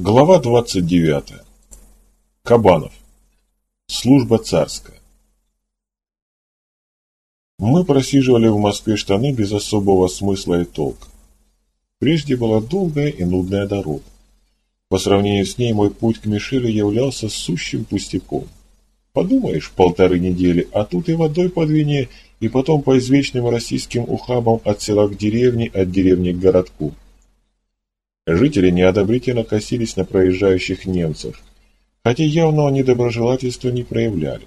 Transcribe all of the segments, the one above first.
Глава 29. Кабанов. Служба царская. Мы просиживали в Москве штаны без особого смысла и толка. Прежде была долгая и нудная дорога. По сравнению с ней мой путь к Мишелю являлся сущим пустяком. Подумаешь, полторы недели, а тут и водой по двине, и потом по извечным российским ухабам от села к деревне, от деревни к городку. Жители неодобрительно косились на проезжающих немцев, хотя явного недоброжелательства не проявляли.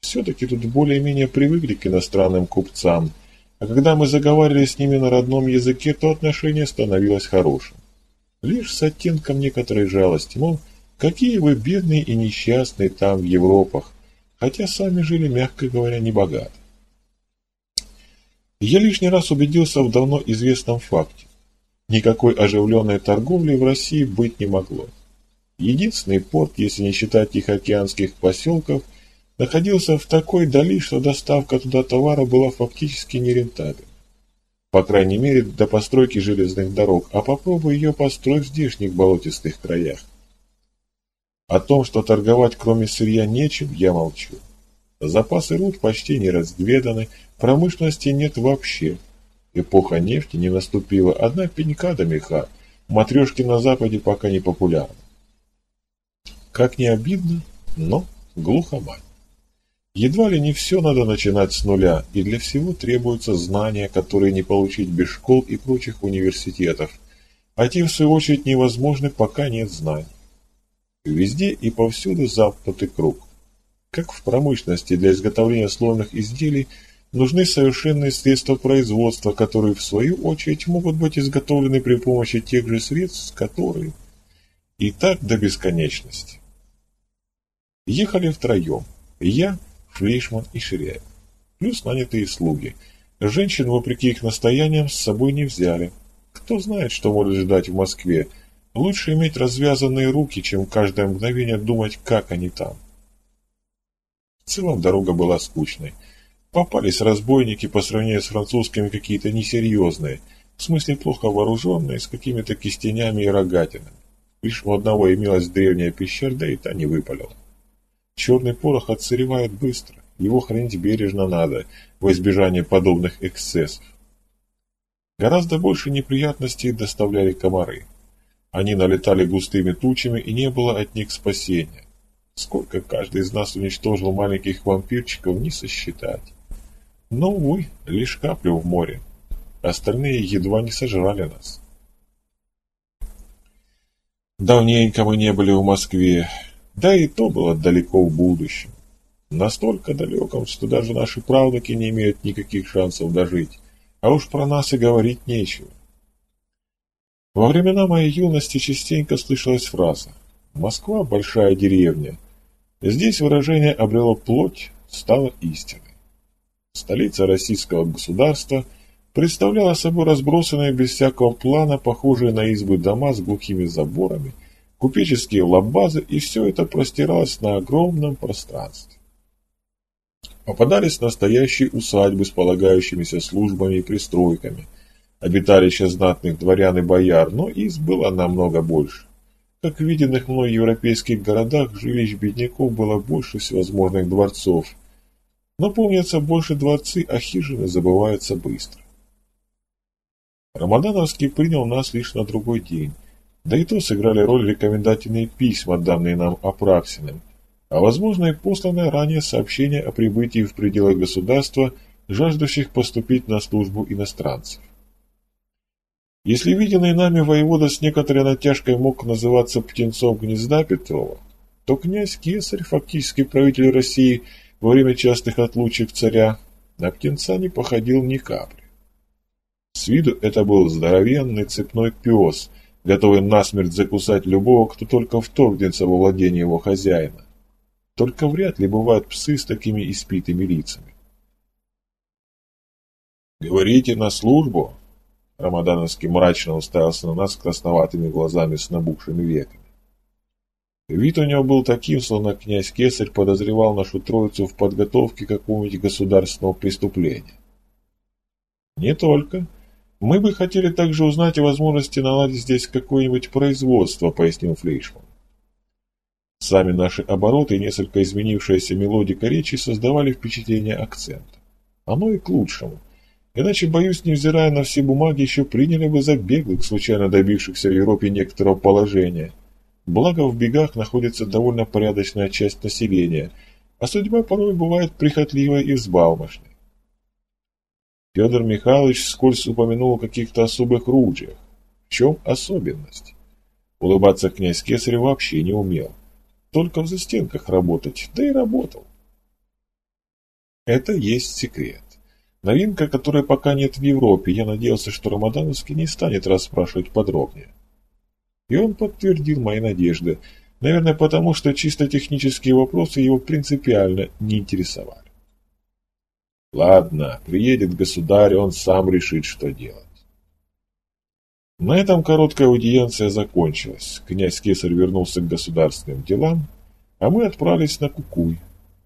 Все-таки тут более-менее привыкли к иностранным купцам, а когда мы заговаривали с ними на родном языке, то отношение становилось хорошим. Лишь с оттенком некоторой жалости, мол, какие вы бедные и несчастные там в Европах, хотя сами жили, мягко говоря, небогато. Я лишний раз убедился в давно известном факте. Никакой оживленной торговли в России быть не могло. Единственный порт, если не считать тихоокеанских поселков, находился в такой дали, что доставка туда товара была фактически нерентабельна. По крайней мере, до постройки железных дорог, а попробуй ее построить в здешних болотистых краях. О том, что торговать кроме сырья нечем, я молчу. Запасы руд почти не разведаны, промышленности нет вообще – Эпоха нефти не наступила, одна пенька до меха. Матрешки на Западе пока не популярны. Как не обидно, но глухомань. Едва ли не все надо начинать с нуля, и для всего требуются знания, которые не получить без школ и прочих университетов, а те, в свою очередь, невозможны, пока нет знаний. Везде и повсюду замкнутый круг. Как в промышленности для изготовления сложных изделий – нужны совершенные средства производства, которые в свою очередь могут быть изготовлены при помощи тех же средств, которые... И так до бесконечности. Ехали втроем. Я, Флейшман и Ширяев. Плюс нанятые слуги. Женщин, вопреки их настояниям, с собой не взяли. Кто знает, что может ждать в Москве. Лучше иметь развязанные руки, чем каждое мгновение думать, как они там. В целом дорога была скучной. Попались разбойники по сравнению с французскими какие-то несерьезные, в смысле плохо вооруженные, с какими-то кистенями и рогатинами. Лишь у одного имелась древняя пещера, да и та не выпалила. Черный порох отсыревает быстро, его хранить бережно надо, во избежание подобных эксцессов. Гораздо больше неприятностей доставляли комары. Они налетали густыми тучами, и не было от них спасения. Сколько каждый из нас уничтожил маленьких вампирчиков, не сосчитать. Но, увы, лишь каплю в море. Остальные едва не сожрали нас. Давненько мы не были в Москве, да и то было далеко в будущем. Настолько далеком, что даже наши правнуки не имеют никаких шансов дожить, а уж про нас и говорить нечего. Во времена моей юности частенько слышалась фраза «Москва – большая деревня». Здесь выражение обрело плоть, стало истиной. Столица российского государства представляла собой разбросанные без всякого плана, похожие на избы дома с глухими заборами, купеческие лабазы, и все это простиралось на огромном пространстве. Попадались настоящие усадьбы с полагающимися службами и пристройками, обиталища знатных дворян и бояр, но из было намного больше. Как в виденных мной европейских городах, жилищ бедняков было больше всевозможных дворцов – но помнятся больше дворцы, а хижины забываются быстро. Рамадановский принял нас лишь на другой день, да и то сыграли роль рекомендательные письма, данные нам Апраксиным, а возможно и посланное ранее сообщение о прибытии в пределы государства, жаждущих поступить на службу иностранцев. Если виденный нами воевода с некоторой натяжкой мог называться птенцом гнезда Петрова, то князь Кесарь, фактически правитель России, во время частых отлучек царя на птенца не походил ни капли. С виду это был здоровенный цепной пес, готовый насмерть закусать любого, кто только вторгнется во владение его хозяина. Только вряд ли бывают псы с такими испитыми лицами. «Говорите на службу?» Рамадановский мрачно уставился на нас красноватыми глазами с набухшими веками. Вид у него был таким, словно князь Кесарь подозревал нашу троицу в подготовке какого-нибудь государственного преступления. Не только. Мы бы хотели также узнать о возможности наладить здесь какое-нибудь производство, пояснил Флейшман. Сами наши обороты и несколько изменившаяся мелодика речи создавали впечатление акцента. Оно и к лучшему. Иначе, боюсь, невзирая на все бумаги, еще приняли бы за беглых, случайно добившихся в Европе некоторого положения. Благо, в бегах находится довольно порядочная часть населения, а судьба порой бывает прихотливой и взбалмошной. Федор Михайлович скользь упомянул о каких-то особых ружьях. В чем особенность? Улыбаться князь Кесарь вообще не умел. Только в застенках работать, да и работал. Это есть секрет. Новинка, которой пока нет в Европе, я надеялся, что Рамадановский не станет расспрашивать подробнее. И он подтвердил мои надежды, наверное, потому что чисто технические вопросы его принципиально не интересовали. Ладно, приедет государь, он сам решит, что делать. На этом короткая аудиенция закончилась. Князь Кесарь вернулся к государственным делам, а мы отправились на Кукуй.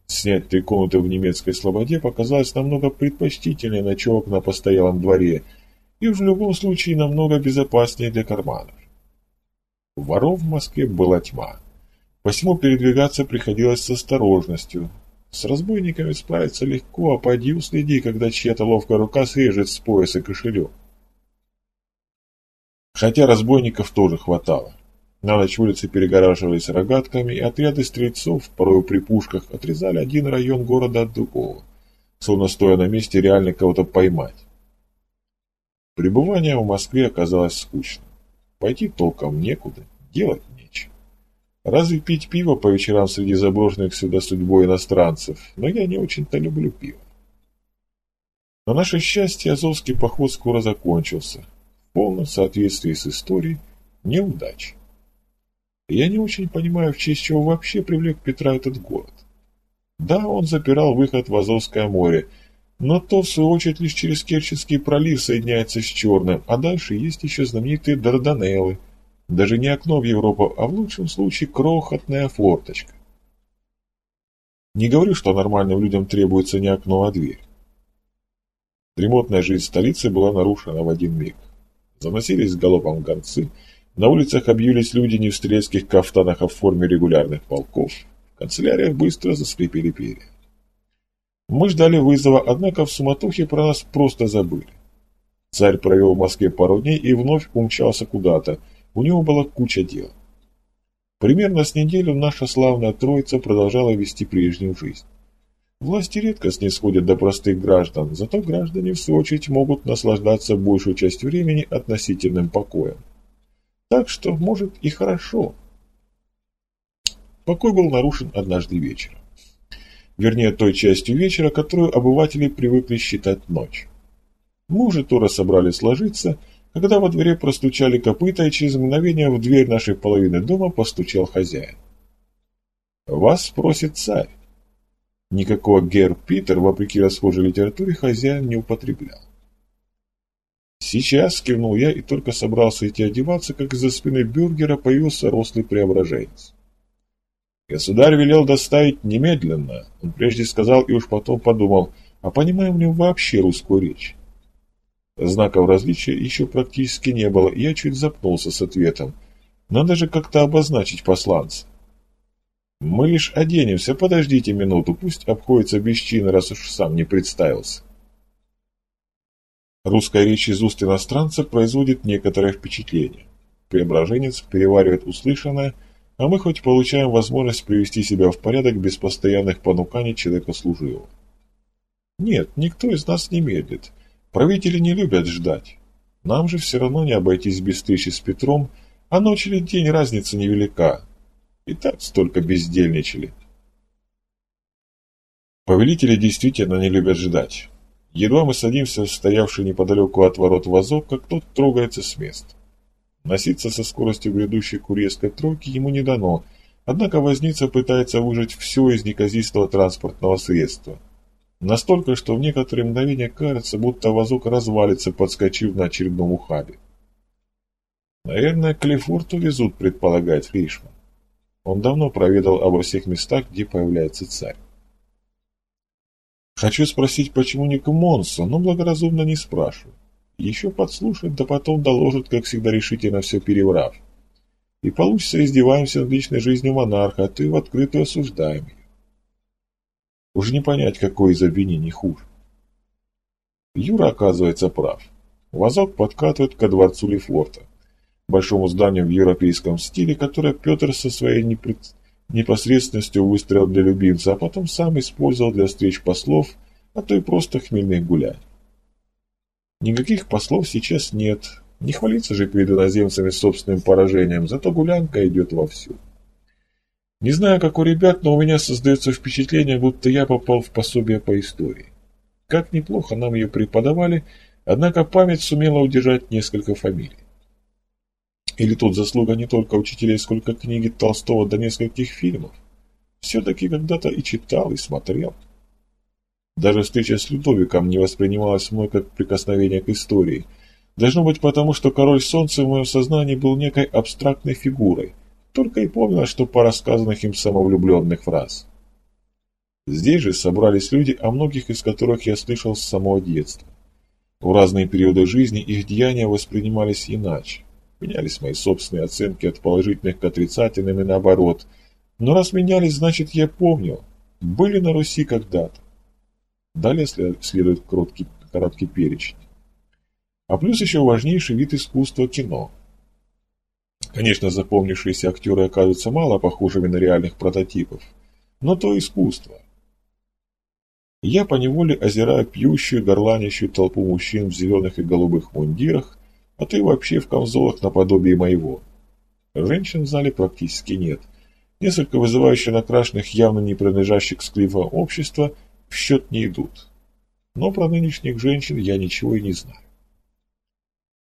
Снять три комнаты в немецкой слободе показалось намного предпочтительнее ночевок на постоялом дворе и в любом случае намного безопаснее для карманов. Воров в Москве была тьма. Посему передвигаться приходилось с осторожностью. С разбойниками справиться легко, а поди уследи, когда чья-то ловкая рука срежет с пояса кошелек. Хотя разбойников тоже хватало. На ночь улицы перегораживались рогатками, и отряды стрельцов, порой при пушках, отрезали один район города от другого, словно стоя на месте реально кого-то поймать. Пребывание в Москве оказалось скучным. Пойти толком некуда, делать нечего. Разве пить пиво по вечерам среди заброшенных сюда судьбой иностранцев, но я не очень-то люблю пиво. На наше счастье Азовский поход скоро закончился, полном соответствии с историей неудачи. Я не очень понимаю, в честь чего вообще привлек Петра этот город. Да, он запирал выход в Азовское море, но то, в свою очередь, лишь через Керченский пролив соединяется с Черным, а дальше есть еще знаменитые Дарданеллы. Даже не окно в Европу, а в лучшем случае крохотная форточка. Не говорю, что нормальным людям требуется не окно, а дверь. Дремотная жизнь столицы была нарушена в один миг. Заносились галопом гонцы, на улицах объявились люди не в стрелецких кафтанах, а в форме регулярных полков. В канцеляриях быстро заскрипели перья. Мы ждали вызова, однако в суматохе про нас просто забыли. Царь провел в Москве пару дней и вновь умчался куда-то. У него была куча дел. Примерно с неделю наша славная троица продолжала вести прежнюю жизнь. Власти редко снисходят до простых граждан, зато граждане, в свою очередь, могут наслаждаться большую часть времени относительным покоем. Так что, может, и хорошо. Покой был нарушен однажды вечером. Вернее, той частью вечера, которую обыватели привыкли считать ночь. Мы уже тоже собрались ложиться, когда во дворе простучали копыта, и через мгновение в дверь нашей половины дома постучал хозяин. «Вас спросит царь». Никакого Гер Питер, вопреки расхожей литературе, хозяин не употреблял. «Сейчас», — кивнул я и только собрался идти одеваться, как из-за спины бюргера появился рослый преображенец. Государь велел доставить немедленно. Он прежде сказал и уж потом подумал, а понимаем ли вообще русскую речь? Знаков различия еще практически не было, и я чуть запнулся с ответом. Надо же как-то обозначить посланца. «Мы лишь оденемся, подождите минуту, пусть обходится без чина, раз уж сам не представился». Русская речь из уст иностранца производит некоторое впечатление. Преображенец переваривает услышанное, а мы хоть получаем возможность привести себя в порядок без постоянных понуканий человека служивого. Нет, никто из нас не медлит. Правители не любят ждать. Нам же все равно не обойтись без встречи с Петром, а ночь или день разница невелика. И так столько бездельничали. Повелители действительно не любят ждать. Едва мы садимся в стоявший неподалеку от ворот вазок, как тот трогается с места. Носиться со скоростью грядущей курьерской тройки ему не дано, однако возница пытается выжать все из неказистого транспортного средства. Настолько, что в некоторые мгновения кажется, будто вазок развалится, подскочив на очередном ухабе. Наверное, к Лефорту везут, предполагает Фришман. Он давно проведал обо всех местах, где появляется царь. Хочу спросить, почему не к Монсу, но благоразумно не спрашиваю. Еще подслушают, да потом доложат, как всегда решительно все переврав. И получится, издеваемся над личной жизнью монарха, а ты в открытую осуждаем ее. Уже не понять, какой из обвинений хуже. Юра оказывается прав. Вазок подкатывает ко дворцу Лефорта, большому зданию в европейском стиле, которое Петр со своей непред... непосредственностью выстроил для любимца, а потом сам использовал для встреч послов, а то и просто хмельных гуляний. Никаких послов сейчас нет, не хвалиться же перед иноземцами собственным поражением, зато гулянка идет вовсю. Не знаю, как у ребят, но у меня создается впечатление, будто я попал в пособие по истории. Как неплохо нам ее преподавали, однако память сумела удержать несколько фамилий. Или тут заслуга не только учителей, сколько книги Толстого до нескольких фильмов. Все-таки когда-то и читал, и смотрел. Даже встреча с Людовиком не воспринималась мной как прикосновение к истории. Должно быть потому, что король солнца в моем сознании был некой абстрактной фигурой. Только и помнила, что по рассказанных им самовлюбленных фраз. Здесь же собрались люди, о многих из которых я слышал с самого детства. В разные периоды жизни их деяния воспринимались иначе. Менялись мои собственные оценки от положительных к отрицательным и наоборот. Но раз менялись, значит я помнил. Были на Руси когда-то. Далее следует короткий, короткий перечень. А плюс еще важнейший вид искусства кино. Конечно, запомнившиеся актеры оказываются мало похожими на реальных прототипов, но то искусство. Я поневоле озираю пьющую, горланящую толпу мужчин в зеленых и голубых мундирах, а и вообще в камзолах наподобие моего. Женщин в зале практически нет. Несколько вызывающих накрашенных, явно не принадлежащих к склифам общества – в счет не идут. Но про нынешних женщин я ничего и не знаю.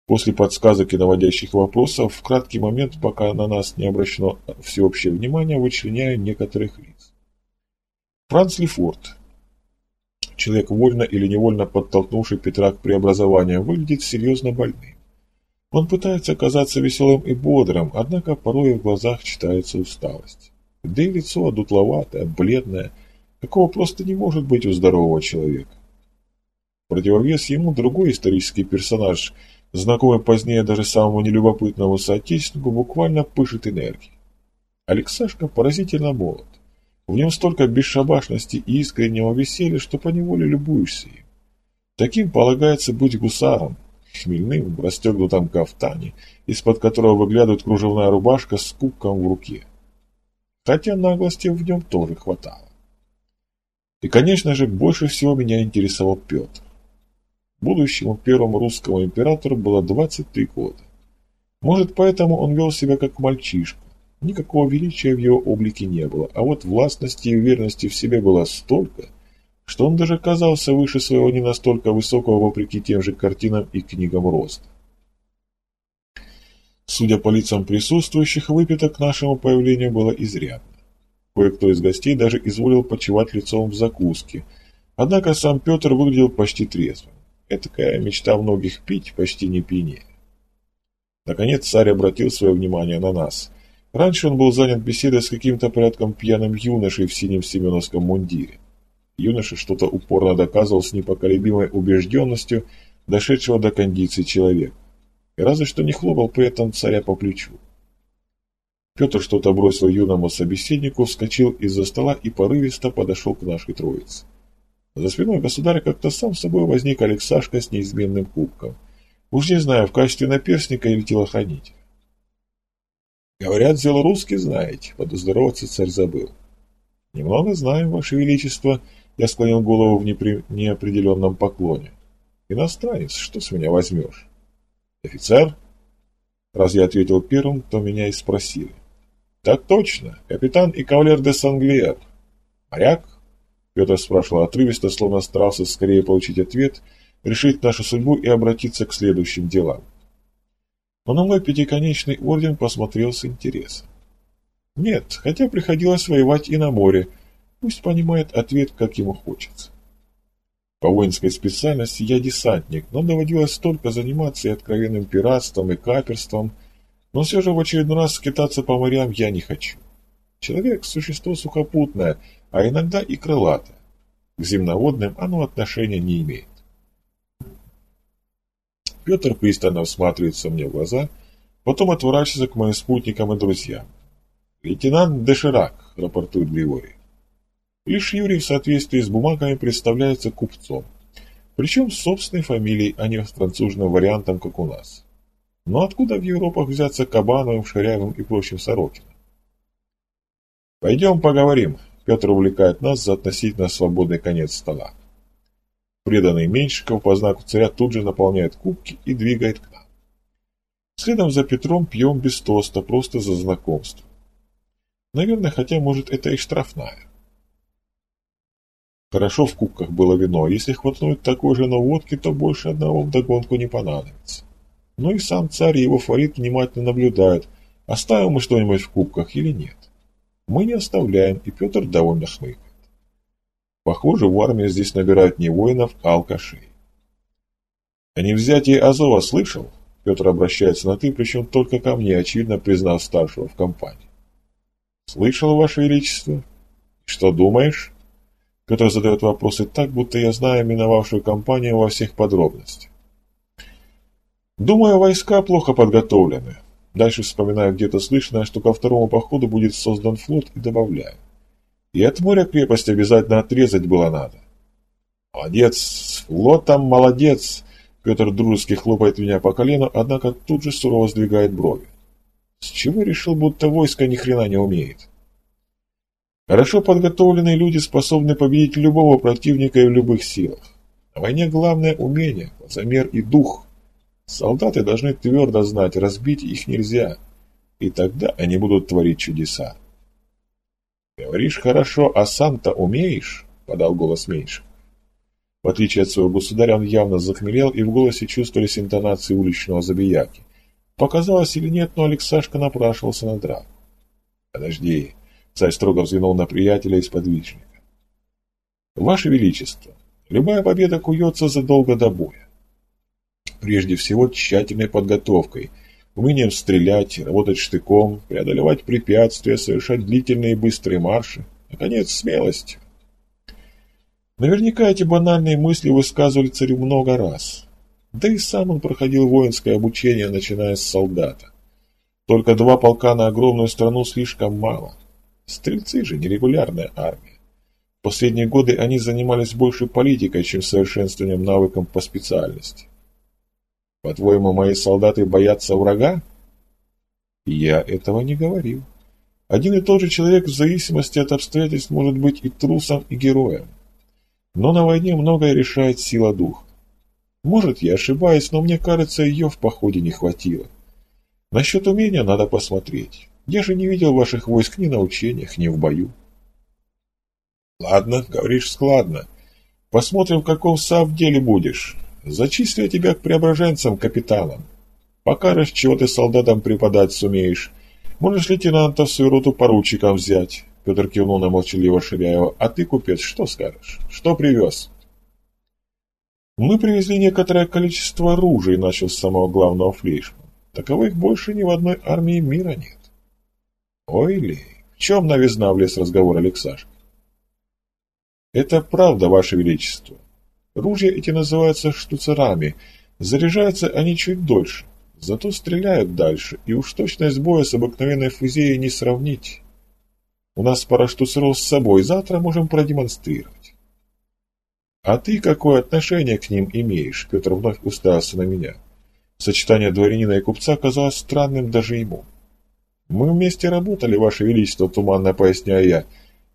После подсказок и наводящих вопросов, в краткий момент, пока на нас не обращено всеобщее внимание, вычленяю некоторых лиц. Франц Лефорт, человек вольно или невольно подтолкнувший Петра к преобразованию, выглядит серьезно больным. Он пытается казаться веселым и бодрым, однако порой в глазах читается усталость. Да и лицо одутловатое, бледное – Такого просто не может быть у здорового человека. Противовес ему другой исторический персонаж, знакомый позднее даже самому нелюбопытному соотечественнику, буквально пышет энергией. Алексашка поразительно молод. В нем столько бесшабашности и искреннего веселья, что поневоле любуешься им. Таким полагается быть гусаром, хмельным, в расстегнутом кафтане, из-под которого выглядывает кружевная рубашка с кубком в руке. Хотя наглости в нем тоже хватало. И, конечно же, больше всего меня интересовал Петр. Будущему первому русскому императору было 23 года. Может, поэтому он вел себя как мальчишка. Никакого величия в его облике не было, а вот властности и уверенности в себе было столько, что он даже казался выше своего не настолько высокого, вопреки тем же картинам и книгам роста. Судя по лицам присутствующих, выпито к нашему появлению было изрядно. Кое-кто из гостей даже изволил почевать лицом в закуске. Однако сам Петр выглядел почти трезвым. Этакая мечта многих пить, почти не пьянее. Наконец царь обратил свое внимание на нас. Раньше он был занят беседой с каким-то порядком пьяным юношей в синем семеновском мундире. Юноша что-то упорно доказывал с непоколебимой убежденностью дошедшего до кондиции человека. И разве что не хлопал при этом царя по плечу. Петр что-то бросил юному собеседнику, вскочил из-за стола и порывисто подошел к нашей троице. За спиной государя как-то сам собой возник Алексашка с неизменным кубком. Уж не знаю, в качестве наперстника или телохранителя. Говорят, взял русский знаете, подоздороваться царь забыл. Немного знаем, ваше величество, я склонил голову в непри... неопределенном поклоне. Иностранец, что с меня возьмешь? Офицер? Раз я ответил первым, то меня и спросили. «Так точно, капитан и кавалер де Санглиер». «Моряк?» Петр спрашивал отрывисто, словно старался скорее получить ответ, решить нашу судьбу и обратиться к следующим делам. Но на мой пятиконечный орден посмотрел с интересом. Нет, хотя приходилось воевать и на море, пусть понимает ответ, как ему хочется. По воинской специальности я десантник, но доводилось столько заниматься и откровенным пиратством, и каперством – но все же в очередной раз скитаться по морям я не хочу. Человек – существо сухопутное, а иногда и крылатое. К земноводным оно отношения не имеет. Петр пристально всматривается мне в глаза, потом отворачивается к моим спутникам и друзьям. «Лейтенант Деширак», — рапортует Григорий. Лишь Юрий в соответствии с бумагами представляется купцом. Причем с собственной фамилией, а не с францужным вариантом, как у нас. Но откуда в Европах взяться Кабановым, Шарявым и прочим Сорокиным? «Пойдем поговорим», — Петр увлекает нас за относительно свободный конец стола. Преданный Меньшиков по знаку царя тут же наполняет кубки и двигает к нам. Следом за Петром пьем без тоста, просто за знакомство. Наверное, хотя, может, это и штрафная. Хорошо в кубках было вино, если хватнуть такой же на водке, то больше одного вдогонку не понадобится. Ну и сам царь и его фаворит внимательно наблюдают, оставим мы что-нибудь в кубках или нет. Мы не оставляем, и Петр довольно хмыкает. Похоже, в армии здесь набирают не воинов, а алкашей. О невзятии Азова слышал? Петр обращается на «ты», причем только ко мне, очевидно признав старшего в компании. «Слышал, Ваше Величество? Что думаешь?» Петр задает вопросы так, будто я знаю миновавшую кампанию во всех подробностях. Думаю, войска плохо подготовлены. Дальше вспоминаю где-то слышно, что ко второму походу будет создан флот и добавляю. И от моря крепость обязательно отрезать было надо. Молодец, флотом молодец. Петр дружески хлопает меня по колену, однако тут же сурово сдвигает брови. С чего решил, будто войско ни хрена не умеет? Хорошо подготовленные люди способны победить любого противника и в любых силах. На войне главное умение, замер и дух. Солдаты должны твердо знать, разбить их нельзя, и тогда они будут творить чудеса. «Говоришь хорошо, а сам-то умеешь?» — подал голос меньше. В отличие от своего государя, он явно захмелел, и в голосе чувствовались интонации уличного забияки. Показалось или нет, но Алексашка напрашивался на драку. «Подожди, Царь строго взглянул на приятеля и сподвижника. «Ваше Величество, любая победа куется задолго до боя. Прежде всего тщательной подготовкой, умением стрелять, работать штыком, преодолевать препятствия, совершать длительные и быстрые марши, наконец, смелость. Наверняка эти банальные мысли высказывали царю много раз. Да и сам он проходил воинское обучение, начиная с солдата. Только два полка на огромную страну слишком мало. Стрельцы же нерегулярная армия. В последние годы они занимались больше политикой, чем совершенствованием навыкам по специальности. По-твоему, мои солдаты боятся врага? Я этого не говорил. Один и тот же человек в зависимости от обстоятельств может быть и трусом, и героем. Но на войне многое решает сила духа. Может, я ошибаюсь, но мне кажется, ее в походе не хватило. Насчет умения надо посмотреть. Я же не видел ваших войск ни на учениях, ни в бою. Ладно, говоришь складно. Посмотрим, в каком сав деле будешь. Зачислю тебя к преображенцам капитаном. Покажешь, чего ты солдатам преподать сумеешь. Можешь лейтенанта в свою роту поручиком взять. Петр кивнул на молчаливо Ширяева. А ты, купец, что скажешь? Что привез? Мы привезли некоторое количество оружия, начал с самого главного флейшмана. Таковых больше ни в одной армии мира нет. Ой ли, в чем новизна влез разговор Алексашка? Это правда, Ваше Величество. Ружья эти называются штуцерами. Заряжаются они чуть дольше, зато стреляют дальше, и уж точность боя с обыкновенной фузеей не сравнить. У нас пара штуцеров с собой, завтра можем продемонстрировать. А ты какое отношение к ним имеешь? Петр вновь уставился на меня. Сочетание дворянина и купца казалось странным даже ему. — «Мы вместе работали, Ваше Величество», — туманно поясняю я,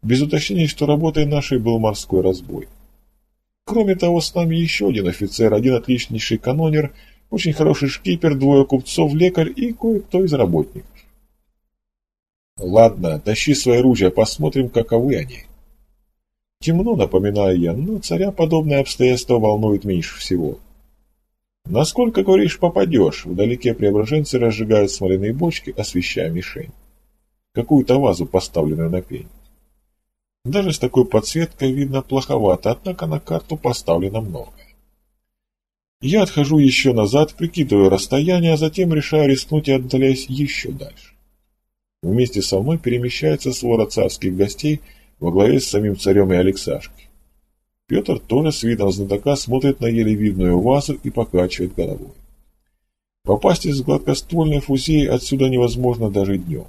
без уточнений, что работой нашей был морской разбой. Кроме того, с нами еще один офицер, один отличнейший канонер, очень хороший шкипер, двое купцов, лекарь и кое-кто из работников. Ладно, тащи свои ружья, посмотрим, каковы они. Темно, напоминаю я, но царя подобное обстоятельство волнует меньше всего. Насколько, говоришь, попадешь? Вдалеке преображенцы разжигают смоляные бочки, освещая мишень. Какую-то вазу, поставленную на пень. Даже с такой подсветкой видно плоховато, однако на карту поставлено многое. Я отхожу еще назад, прикидываю расстояние, а затем решаю рискнуть и отдаляюсь еще дальше. Вместе со мной перемещается свора царских гостей во главе с самим царем и Алексашкой. Петр тоже с видом знатока смотрит на еле видную вазу и покачивает головой. Попасть из гладкоствольной фузеи отсюда невозможно даже днем.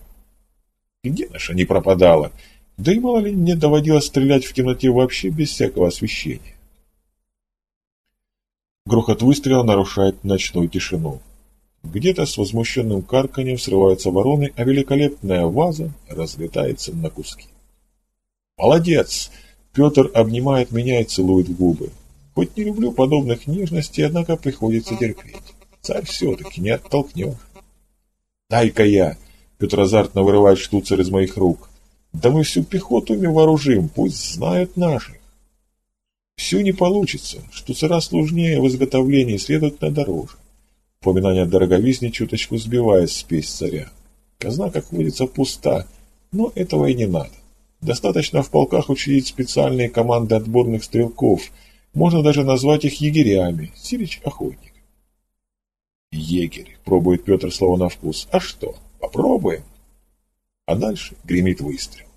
Где наша не пропадала? Да и мало ли мне доводилось стрелять в темноте вообще без всякого освещения. Грохот выстрела нарушает ночную тишину. Где-то с возмущенным карканьем срываются вороны, а великолепная ваза разлетается на куски. «Молодец!» Петр обнимает меня и целует в губы. Хоть не люблю подобных нежностей, однако приходится терпеть. Царь все-таки не оттолкнешь. «Дай-ка я!» Петр азартно вырывает штуцер из моих рук. «Да мы всю пехоту ими вооружим, пусть знают наших!» Все не получится, штуцера сложнее в изготовлении, следовательно, дороже. Упоминание дороговизни чуточку сбивает спесь царя. Казна, как водится, пуста, но этого и не надо. Достаточно в полках учредить специальные команды отборных стрелков. Можно даже назвать их егерями. Сирич – охотник. Егерь, пробует Петр слово на вкус. А что, попробуем? А дальше гремит выстрел.